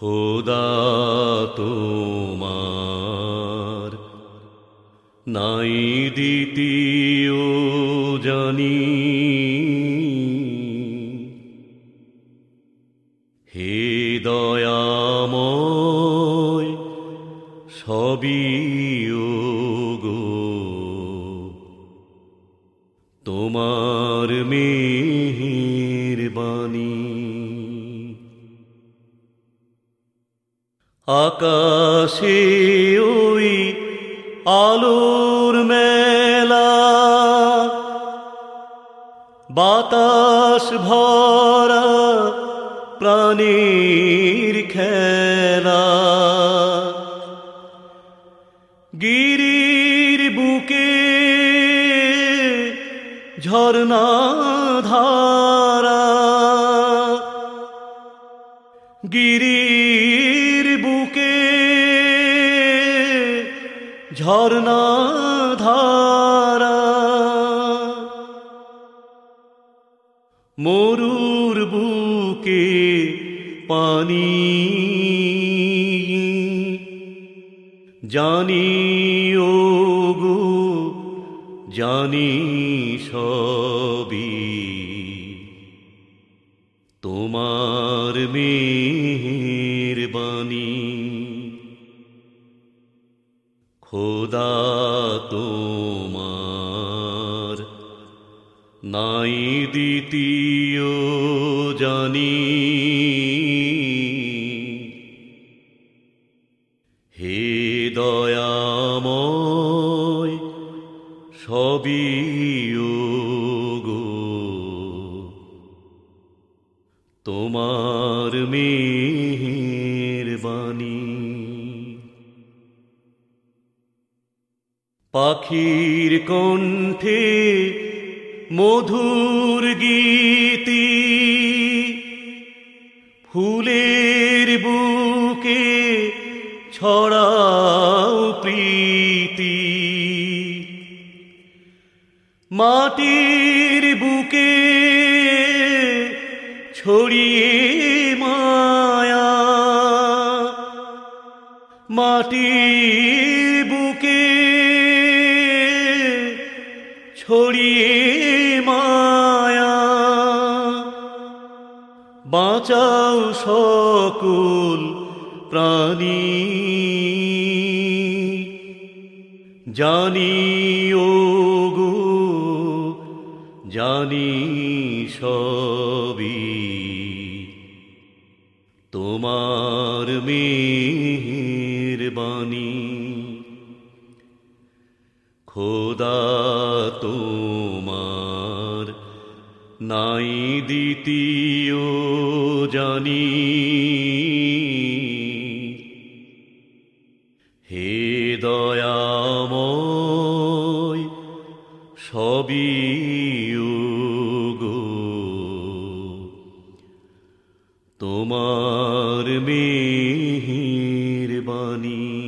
খোদা তোমার। নাই দ্বিতীয় জানি। হে দয়াময় সবই গো তোমার মেহের বাণী আকাশে ওই আলোর মেলা। বাতাস ভরা প্রাণীর খেলা। গিরির বুকে ঝর্ণা ধারা। গিরির বুকে ঝর্ণা ধারা। মরুর বুকে পানি। জানি ও গো জানি সবই। তোমার মেহের বাণী খোদা তোমার নাই দ্বিতীয় জানি। হে দয়াময় সবই গো তোমার মেহের বাণী পাখির কণ্ঠে মধুর গীতি ফুলের বুকে ছড়াও প্রীতি। মাটির বুকে ছড়িয়ে মায়া মাটির বুকে ছড়িয়ে মায়া। বাঁচাও সকল প্রাণী। জানি ও গো জানি সবই। তোমার মেহের বাণী খোদা তোমার নাই দ্বিতীয় জানি। হে দয়াময় সবই তোমার মেহের বাণী